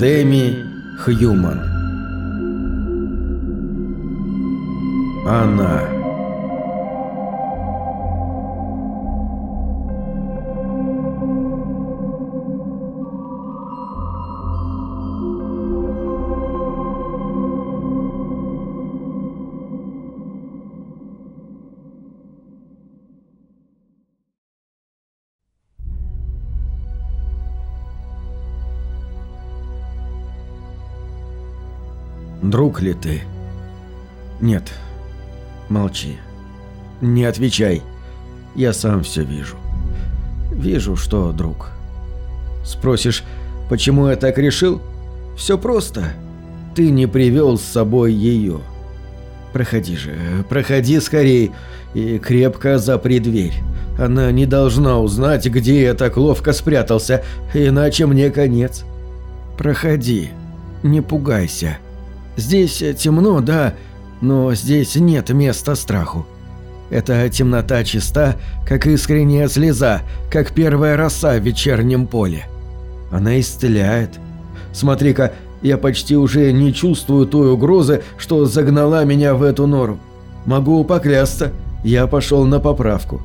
Дэми Хьюман. Она Друг ли ты? Нет. Молчи. Не отвечай. Я сам все вижу. Вижу, что друг. Спросишь, почему я так решил? Все просто. Ты не привел с собой ее. Проходи же, проходи скорей и крепко запри дверь. Она не должна узнать, где я так ловко спрятался, иначе мне конец. Проходи, не пугайся. Здесь темно, да, но здесь нет места страху. Эта темнота чиста, как искренняя слеза, как первая роса в вечернем поле. Она исцеляет. Смотри-ка, я почти уже не чувствую той угрозы, что загнала меня в эту нору. Могу поклясться, я пошел на поправку.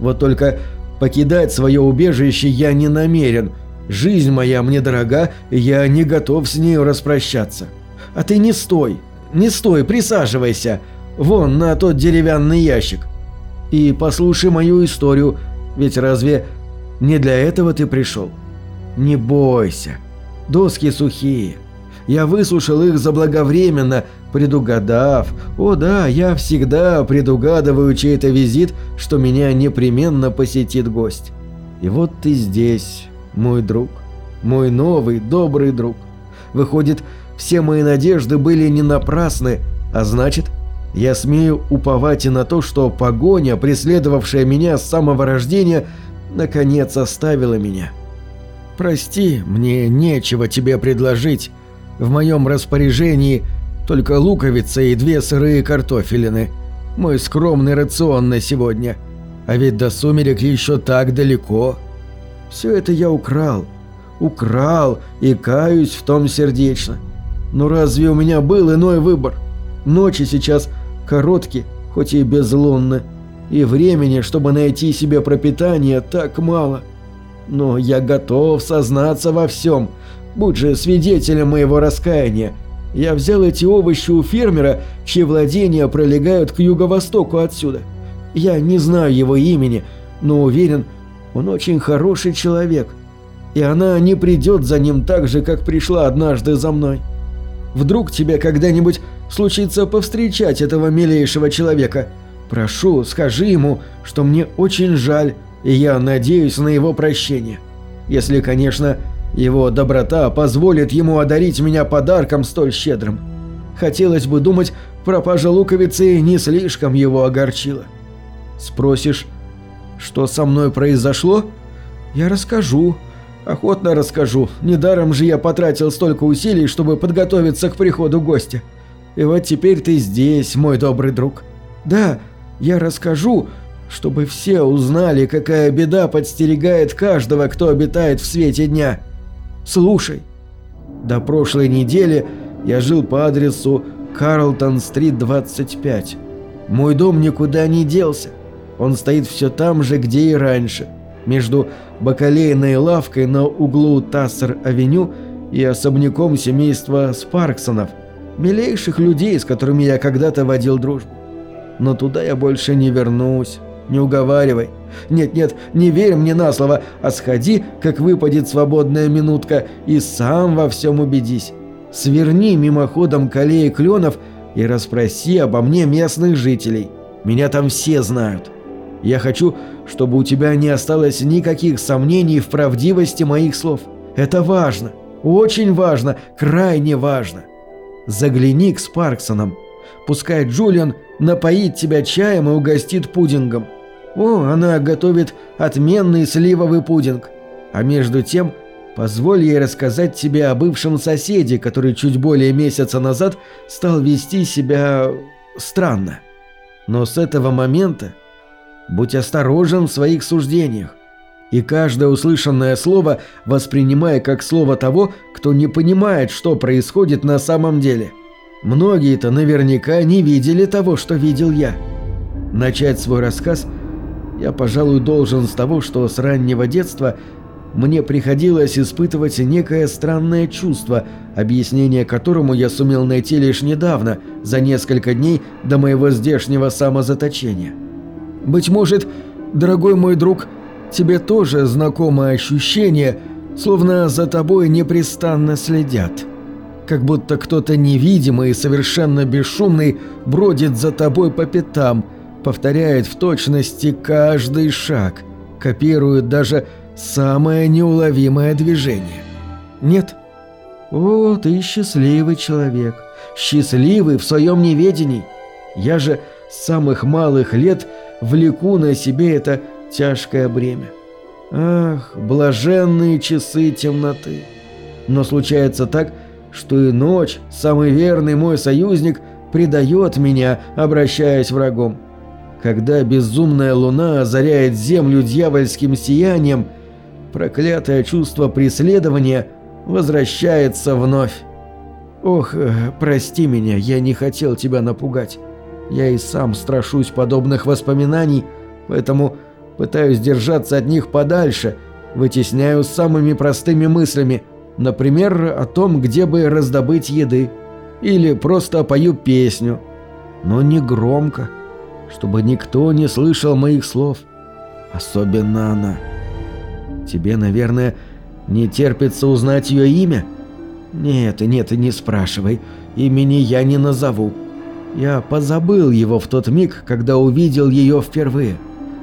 Вот только покидать свое убежище я не намерен. Жизнь моя мне дорога, я не готов с нею распрощаться. А ты не стой, не стой, присаживайся. Вон на тот деревянный ящик. И послушай мою историю, ведь разве не для этого ты пришел? Не бойся. Доски сухие. Я высушил их заблаговременно, предугадав. О да, я всегда предугадываю чей-то визит, что меня непременно посетит гость. И вот ты здесь, мой друг. Мой новый, добрый друг. Выходит, все мои надежды были не напрасны, а значит, я смею уповать и на то, что погоня, преследовавшая меня с самого рождения, наконец оставила меня. Прости, мне нечего тебе предложить. В моем распоряжении только луковица и две сырые картофелины. Мой скромный рацион на сегодня. А ведь до сумерек еще так далеко. Все это я украл. Украл и каюсь в том сердечно. Но разве у меня был иной выбор? Ночи сейчас короткие, хоть и безлунны, и времени, чтобы найти себе пропитание, так мало. Но я готов сознаться во всем. Будь же свидетелем моего раскаяния. Я взял эти овощи у фермера, чьи владения пролегают к юго-востоку отсюда. Я не знаю его имени, но уверен, он очень хороший человек. И она не придет за ним так же, как пришла однажды за мной. Вдруг тебе когда-нибудь случится повстречать этого милейшего человека. Прошу, скажи ему, что мне очень жаль, и я надеюсь на его прощение. Если, конечно, его доброта позволит ему одарить меня подарком столь щедрым. Хотелось бы думать, пропажа луковицы не слишком его огорчила. Спросишь, что со мной произошло? Я расскажу. Охотно расскажу. Недаром же я потратил столько усилий, чтобы подготовиться к приходу гостя. И вот теперь ты здесь, мой добрый друг. Да, я расскажу, чтобы все узнали, какая беда подстерегает каждого, кто обитает в свете дня. Слушай. До прошлой недели я жил по адресу Карлтон-стрит 25. Мой дом никуда не делся. Он стоит все там же, где и раньше – между бакалейной лавкой на углу Тассер-авеню и особняком семейства Спарксонов, милейших людей, с которыми я когда-то водил дружбу. Но туда я больше не вернусь. Не уговаривай. Нет-нет, не верь мне на слово, а сходи, как выпадет свободная минутка, и сам во всем убедись. Сверни мимоходом к аллее кленов и расспроси обо мне местных жителей. Меня там все знают. Я хочу, чтобы у тебя не осталось никаких сомнений в правдивости моих слов. Это важно, очень важно, крайне важно. Загляни к Спарксонам. Пускай Джулиан напоит тебя чаем и угостит пудингом. О, она готовит отменный сливовый пудинг. А между тем, позволь ей рассказать тебе о бывшем соседе, который чуть более месяца назад стал вести себя странно. Но с этого момента Будь осторожен в своих суждениях. И каждое услышанное слово воспринимай как слово того, кто не понимает, что происходит на самом деле. Многие-то наверняка не видели того, что видел я. Начать свой рассказ я, пожалуй, должен с того, что с раннего детства мне приходилось испытывать некое странное чувство, объяснение которому я сумел найти лишь недавно, за несколько дней до моего здешнего самозаточения. Быть может, дорогой мой друг, тебе тоже знакомо ощущение, словно за тобой непрестанно следят. Как будто кто-то невидимый и совершенно бесшумный бродит за тобой по пятам, повторяет в точности каждый шаг, копирует даже самое неуловимое движение. Нет? О, ты счастливый человек. Счастливый в своем неведении. Я же с самых малых лет влеку на себе это тяжкое бремя. Ах, блаженные часы темноты. Но случается так, что и ночь, самый верный мой союзник, предает меня, обращаясь врагом. Когда безумная луна озаряет землю дьявольским сиянием – проклятое чувство преследования возвращается вновь. Ох, э, прости меня, я не хотел тебя напугать. Я и сам страшусь подобных воспоминаний, поэтому пытаюсь держаться от них подальше, вытесняю самыми простыми мыслями, например, о том, где бы раздобыть еды, или просто пою песню, но не громко, чтобы никто не слышал моих слов, особенно она. Тебе, наверное, не терпится узнать ее имя? Нет, нет, не спрашивай. Имени я не назову. Я позабыл его в тот миг, когда увидел ее впервые.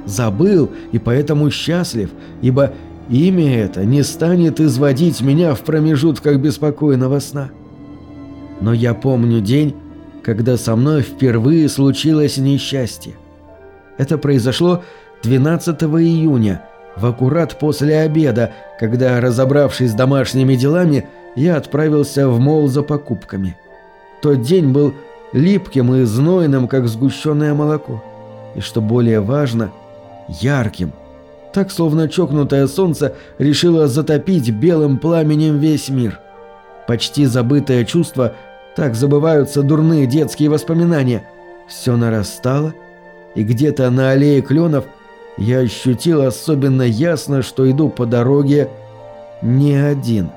Забыл и поэтому счастлив, ибо имя это не станет изводить меня в промежутках беспокойного сна. Но я помню день, когда со мной впервые случилось несчастье. Это произошло 12 июня – в аккурат после обеда, когда, разобравшись с домашними делами, я отправился в мол за покупками. Тот день был липким и знойным, как сгущенное молоко. И что более важно, ярким. Так, словно чокнутое солнце решило затопить белым пламенем весь мир. Почти забытое чувство, так забываются дурные детские воспоминания. Все нарастало, и где-то на аллее кленов – я ощутил особенно ясно, что иду по дороге не один.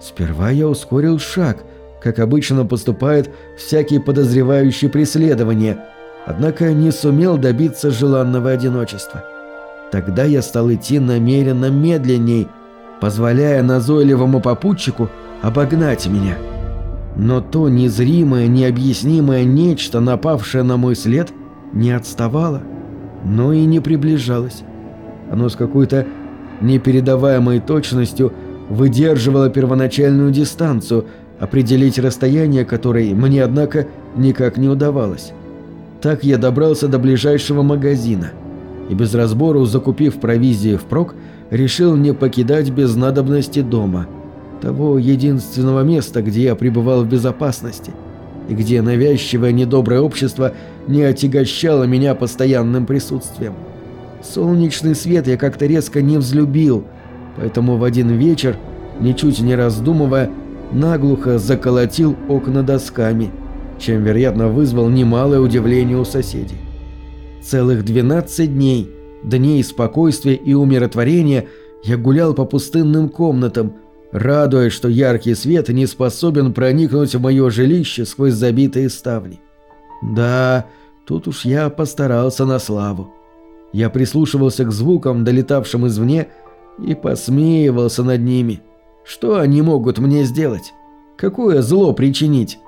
Сперва я ускорил шаг, как обычно поступает всякий подозревающий преследование, однако не сумел добиться желанного одиночества. Тогда я стал идти намеренно медленней, позволяя назойливому попутчику обогнать меня. Но то незримое, необъяснимое нечто, напавшее на мой след, не отставало но и не приближалось. Оно с какой-то непередаваемой точностью выдерживало первоначальную дистанцию, определить расстояние которой мне, однако, никак не удавалось. Так я добрался до ближайшего магазина и без разбору, закупив провизии впрок, решил не покидать без надобности дома, того единственного места, где я пребывал в безопасности – и где навязчивое недоброе общество не отягощало меня постоянным присутствием. Солнечный свет я как-то резко не взлюбил, поэтому в один вечер, ничуть не раздумывая, наглухо заколотил окна досками, чем, вероятно, вызвал немалое удивление у соседей. Целых 12 дней, дней спокойствия и умиротворения, я гулял по пустынным комнатам, радуясь, что яркий свет не способен проникнуть в мое жилище сквозь забитые ставни. Да, тут уж я постарался на славу. Я прислушивался к звукам, долетавшим извне, и посмеивался над ними. Что они могут мне сделать? Какое зло причинить?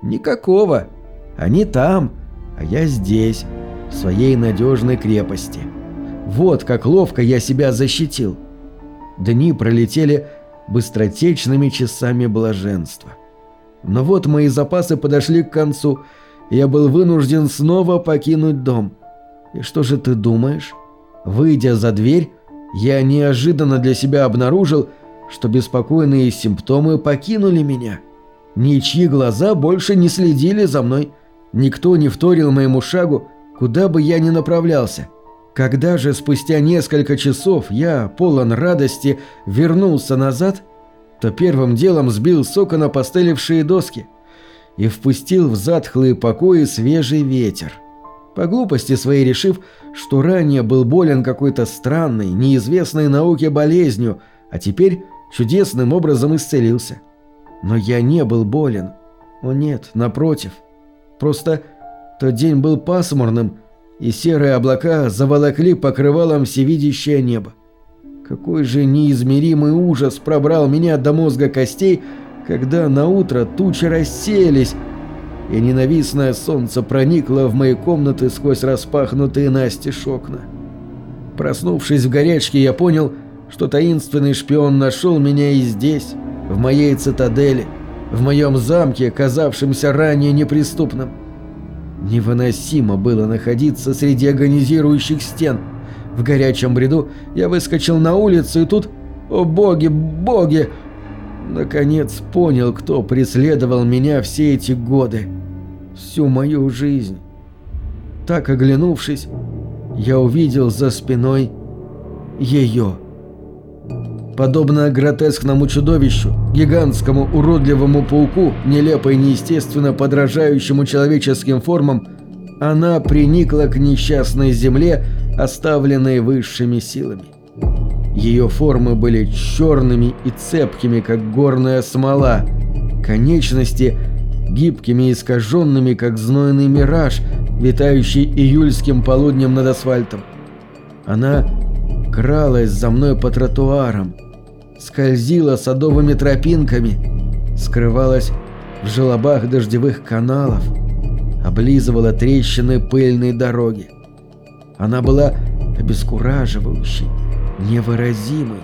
Никакого. Они там, а я здесь, в своей надежной крепости. Вот как ловко я себя защитил. Дни пролетели быстротечными часами блаженства. Но вот мои запасы подошли к концу, и я был вынужден снова покинуть дом. И что же ты думаешь? Выйдя за дверь, я неожиданно для себя обнаружил, что беспокойные симптомы покинули меня. Ничьи глаза больше не следили за мной, никто не вторил моему шагу, куда бы я ни направлялся. Когда же спустя несколько часов я, полон радости, вернулся назад, то первым делом сбил сока на постелившие доски и впустил в затхлые покои свежий ветер. По глупости своей решив, что ранее был болен какой-то странной, неизвестной науке болезнью, а теперь чудесным образом исцелился. Но я не был болен. О нет, напротив. Просто тот день был пасмурным, и серые облака заволокли покрывалом всевидящее небо. Какой же неизмеримый ужас пробрал меня до мозга костей, когда на утро тучи рассеялись, и ненавистное солнце проникло в мои комнаты сквозь распахнутые настежь окна. Проснувшись в горячке, я понял, что таинственный шпион нашел меня и здесь, в моей цитадели, в моем замке, казавшемся ранее неприступным. Невыносимо было находиться среди агонизирующих стен — в горячем бреду я выскочил на улицу и тут... О боги, боги! Наконец понял, кто преследовал меня все эти годы. Всю мою жизнь. Так оглянувшись, я увидел за спиной ее. Подобно гротескному чудовищу, гигантскому уродливому пауку, нелепо и неестественно подражающему человеческим формам, она приникла к несчастной земле, оставленной высшими силами. Ее формы были черными и цепкими, как горная смола, конечности гибкими и искаженными, как знойный мираж, витающий июльским полуднем над асфальтом. Она кралась за мной по тротуарам, скользила садовыми тропинками, скрывалась в желобах дождевых каналов, облизывала трещины пыльной дороги. Она была обескураживающей, невыразимой.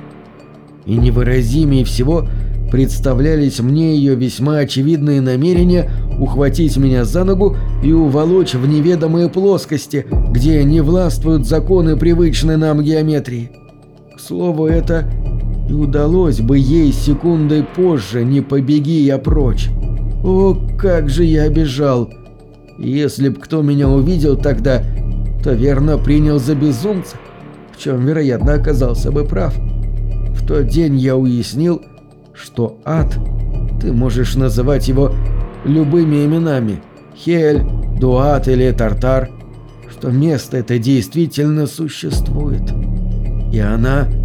И невыразимее всего представлялись мне ее весьма очевидные намерения ухватить меня за ногу и уволочь в неведомые плоскости, где не властвуют законы привычной нам геометрии. К слову, это и удалось бы ей секундой позже, не побеги я прочь. О, как же я бежал! Если б кто меня увидел тогда, то верно принял за безумца, в чем, вероятно, оказался бы прав. В тот день я уяснил, что ад, ты можешь называть его любыми именами, Хель, Дуат или Тартар, что место это действительно существует. И она –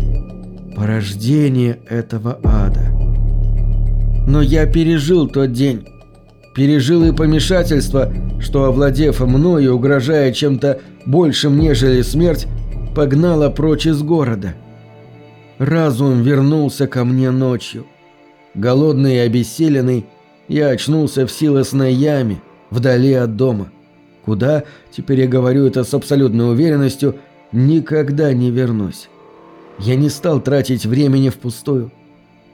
порождение этого ада. Но я пережил тот день. Пережил и помешательство, что, овладев мною, угрожая чем-то большим, нежели смерть, погнала прочь из города. Разум вернулся ко мне ночью. Голодный и обессиленный, я очнулся в силосной яме, вдали от дома. Куда, теперь я говорю это с абсолютной уверенностью, никогда не вернусь. Я не стал тратить времени впустую.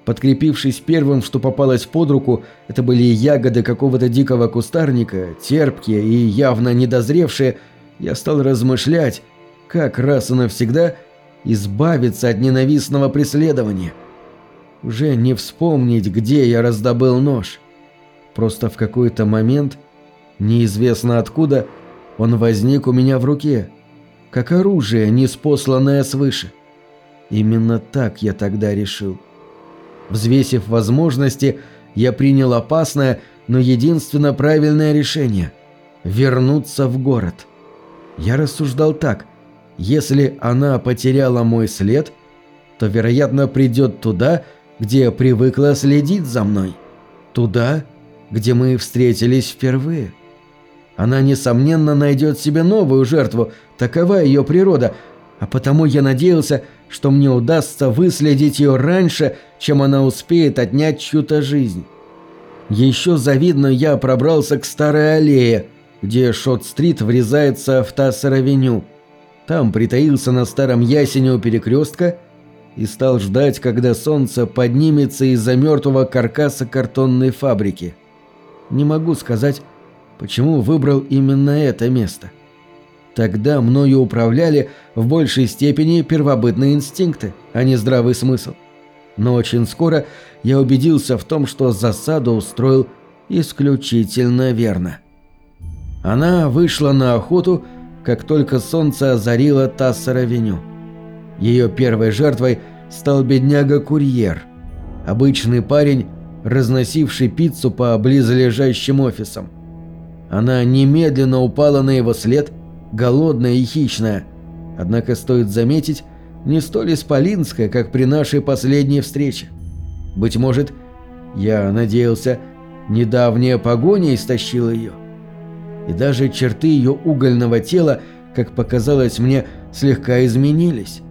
Подкрепившись первым, что попалось под руку, это были ягоды какого-то дикого кустарника, терпкие и явно недозревшие, я стал размышлять, как раз и навсегда избавиться от ненавистного преследования. Уже не вспомнить, где я раздобыл нож. Просто в какой-то момент, неизвестно откуда, он возник у меня в руке, как оружие, неспосланное свыше. Именно так я тогда решил. Взвесив возможности, я принял опасное, но единственно правильное решение – вернуться в город. Я рассуждал так. Если она потеряла мой след, то, вероятно, придет туда, где привыкла следить за мной. Туда, где мы встретились впервые. Она, несомненно, найдет себе новую жертву, такова ее природа, а потому я надеялся, что мне удастся выследить ее раньше, чем она успеет отнять чью-то жизнь. Еще завидно я пробрался к старой аллее, где Шот-стрит врезается в Тассер-авеню. Там притаился на старом ясене у перекрестка и стал ждать, когда солнце поднимется из-за мертвого каркаса картонной фабрики. Не могу сказать, почему выбрал именно это место. Тогда мною управляли в большей степени первобытные инстинкты, а не здравый смысл. Но очень скоро я убедился в том, что засаду устроил исключительно верно. Она вышла на охоту, как только солнце озарило Тассер-авеню. Ее первой жертвой стал бедняга-курьер. Обычный парень, разносивший пиццу по близлежащим офисам. Она немедленно упала на его след, голодная и хищная. Однако стоит заметить, не столь исполинская, как при нашей последней встрече. Быть может, я надеялся, недавняя погоня истощила ее. И даже черты ее угольного тела, как показалось мне, слегка изменились.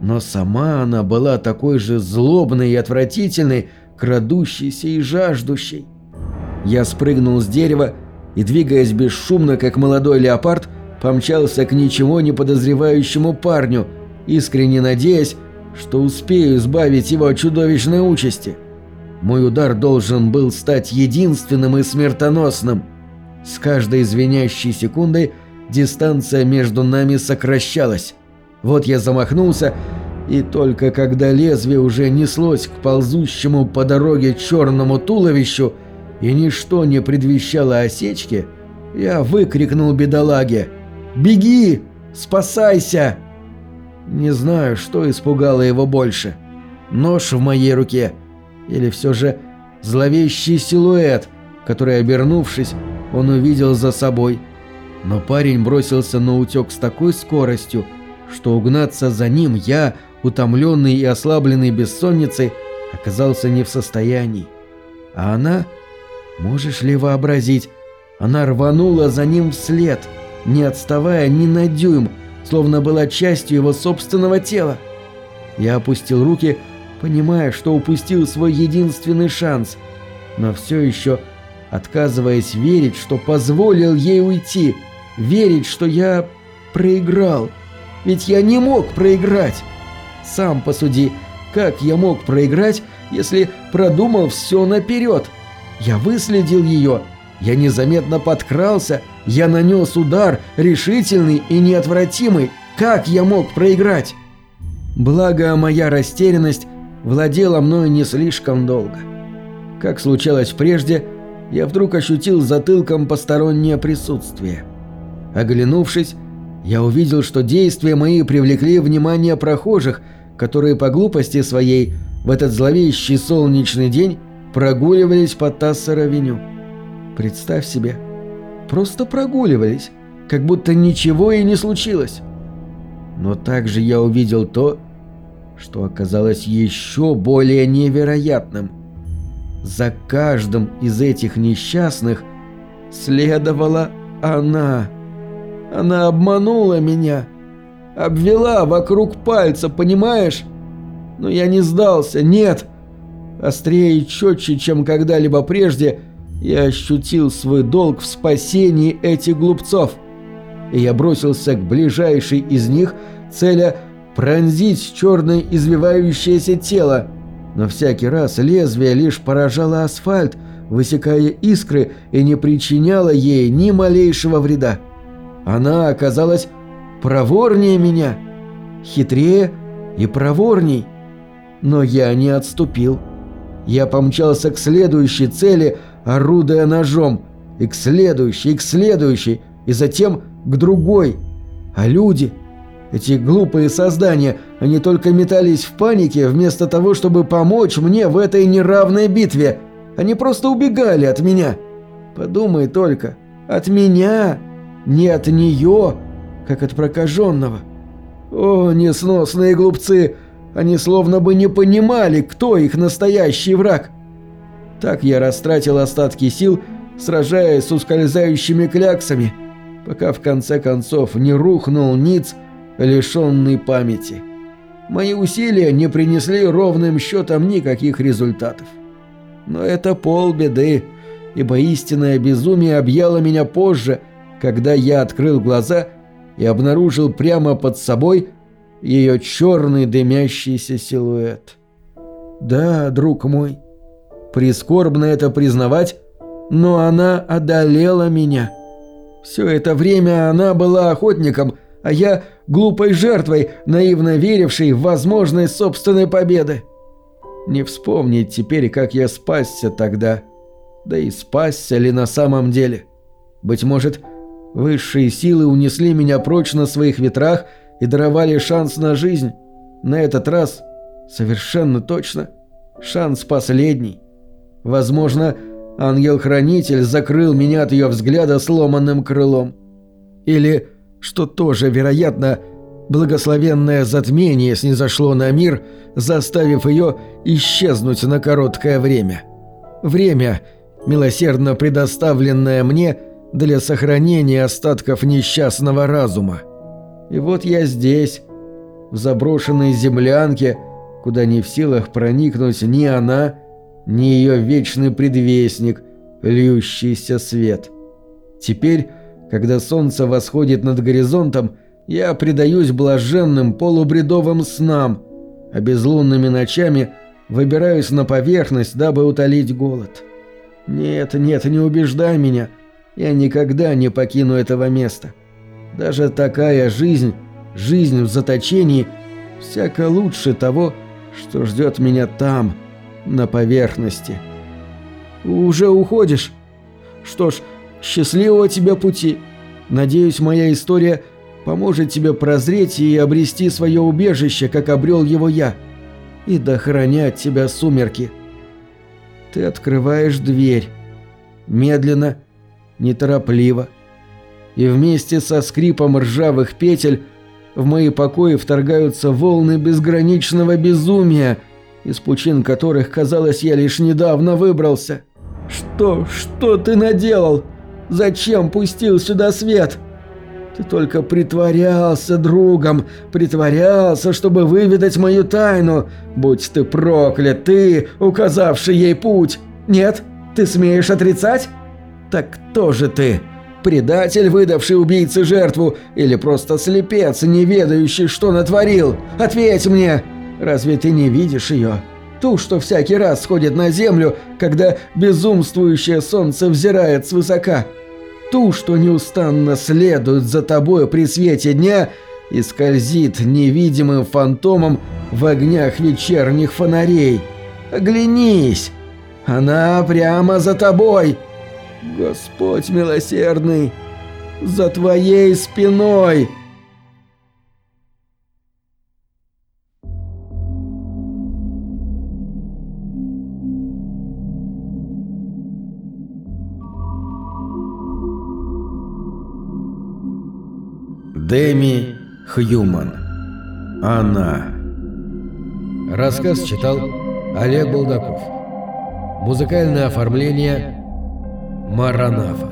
Но сама она была такой же злобной и отвратительной, крадущейся и жаждущей. Я спрыгнул с дерева и, двигаясь бесшумно, как молодой леопард, помчался к ничего не подозревающему парню, искренне надеясь, что успею избавить его от чудовищной участи. Мой удар должен был стать единственным и смертоносным. С каждой звенящей секундой дистанция между нами сокращалась. Вот я замахнулся, и только когда лезвие уже неслось к ползущему по дороге черному туловищу, и ничто не предвещало осечки, я выкрикнул бедолаге «Беги! Спасайся!» Не знаю, что испугало его больше. Нож в моей руке или все же зловещий силуэт, который, обернувшись, он увидел за собой. Но парень бросился на утек с такой скоростью, что угнаться за ним я, утомленный и ослабленный бессонницей, оказался не в состоянии. А она, можешь ли вообразить, она рванула за ним вслед, не отставая ни на дюйм, словно была частью его собственного тела. Я опустил руки, понимая, что упустил свой единственный шанс, но все еще отказываясь верить, что позволил ей уйти, верить, что я проиграл. Ведь я не мог проиграть. Сам посуди, как я мог проиграть, если продумал все наперед? Я выследил ее, я незаметно подкрался, я нанес удар, решительный и неотвратимый. Как я мог проиграть? Благо, моя растерянность владела мною не слишком долго. Как случалось прежде, я вдруг ощутил затылком постороннее присутствие. Оглянувшись, я увидел, что действия мои привлекли внимание прохожих, которые по глупости своей в этот зловещий солнечный день прогуливались по Тассер-авеню. Представь себе, просто прогуливались, как будто ничего и не случилось. Но также я увидел то, что оказалось еще более невероятным. За каждым из этих несчастных следовала она. Она обманула меня. Обвела вокруг пальца, понимаешь? Но я не сдался, нет. Острее и четче, чем когда-либо прежде, я ощутил свой долг в спасении этих глупцов. И я бросился к ближайшей из них, целя пронзить черное извивающееся тело. Но всякий раз лезвие лишь поражало асфальт, высекая искры и не причиняло ей ни малейшего вреда. Она оказалась проворнее меня, хитрее и проворней. Но я не отступил. Я помчался к следующей цели, орудуя ножом, и к следующей, и к следующей, и затем к другой. А люди, эти глупые создания, они только метались в панике, вместо того, чтобы помочь мне в этой неравной битве. Они просто убегали от меня. Подумай только, от меня не от нее, как от прокаженного. О, несносные глупцы! Они словно бы не понимали, кто их настоящий враг. Так я растратил остатки сил, сражаясь с ускользающими кляксами, пока в конце концов не рухнул ниц, лишенный памяти. Мои усилия не принесли ровным счетом никаких результатов. Но это полбеды, ибо истинное безумие объяло меня позже – когда я открыл глаза и обнаружил прямо под собой ее черный дымящийся силуэт. Да, друг мой, прискорбно это признавать, но она одолела меня. Все это время она была охотником, а я глупой жертвой, наивно верившей в возможность собственной победы. Не вспомнить теперь, как я спасся тогда. Да и спасся ли на самом деле? Быть может, Высшие силы унесли меня прочь на своих ветрах и даровали шанс на жизнь. На этот раз, совершенно точно, Шанс последний. Возможно, ангел-хранитель закрыл меня от ее взгляда сломанным крылом. Или, что тоже вероятно, благословенное затмение снизошло на мир, заставив ее исчезнуть на короткое время. Время, милосердно предоставленное мне для сохранения остатков несчастного разума. И вот я здесь, в заброшенной землянке, куда не в силах проникнуть ни она, ни ее вечный предвестник, льющийся свет. Теперь, когда солнце восходит над горизонтом, я предаюсь блаженным полубредовым снам, а безлунными ночами выбираюсь на поверхность, дабы утолить голод. Нет, нет, не убеждай меня, я никогда не покину этого места. Даже такая жизнь, жизнь в заточении, всяко лучше того, что ждет меня там, на поверхности. Уже уходишь? Что ж, счастливого тебе пути. Надеюсь, моя история поможет тебе прозреть и обрести свое убежище, как обрел его я, и дохранят тебя сумерки. Ты открываешь дверь. Медленно, неторопливо. И вместе со скрипом ржавых петель в мои покои вторгаются волны безграничного безумия, из пучин которых, казалось, я лишь недавно выбрался. Что, что ты наделал? Зачем пустил сюда свет? Ты только притворялся другом, притворялся, чтобы выведать мою тайну. Будь ты проклят, ты, указавший ей путь. Нет? Ты смеешь отрицать? Так кто же ты? Предатель, выдавший убийце жертву, или просто слепец, не ведающий, что натворил? Ответь мне! Разве ты не видишь ее? Ту, что всякий раз сходит на землю, когда безумствующее солнце взирает свысока. Ту, что неустанно следует за тобой при свете дня и скользит невидимым фантомом в огнях вечерних фонарей. Оглянись! Она прямо за тобой!» Господь милосердный, за твоей спиной!» Дэми Хьюман. Она. Рассказ читал Олег Булдаков. Музыкальное оформление Маранафа.